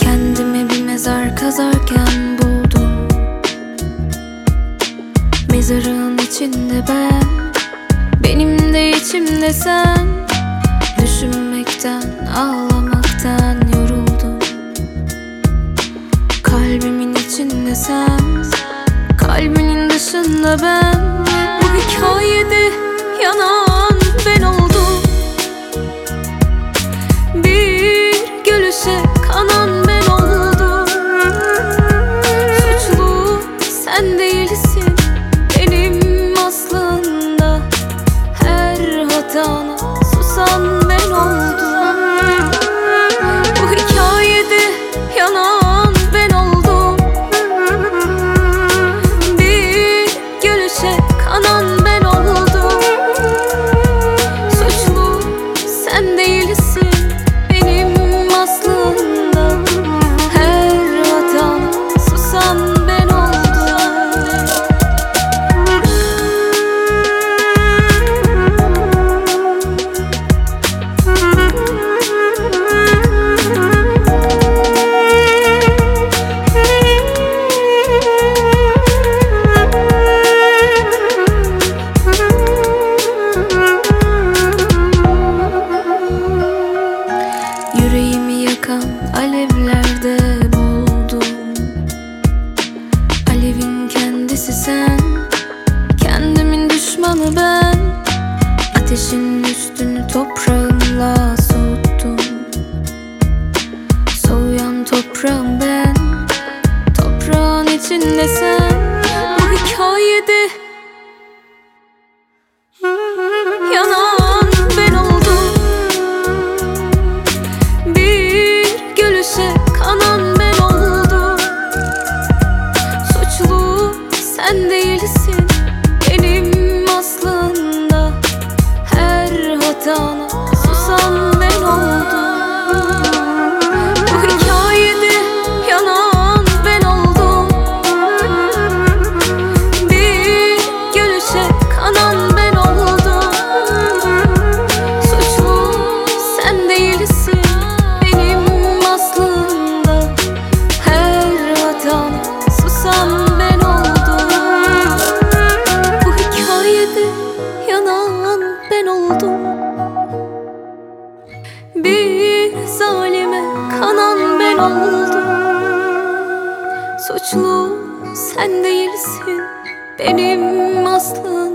Kendimi bir mezar kazarken buldum. Mezarın içinde ben Benim de içimde sen. Düşünmekten, ağlamaktan yoruldum. Kalbimin içinde sen. don't Alevlerde boğuldum. Alevin kendisi sen Kendimin düşmanı ben. Ateşin との Bir zalime kanan ben oldum. Suçlu sen değilsin benim aslım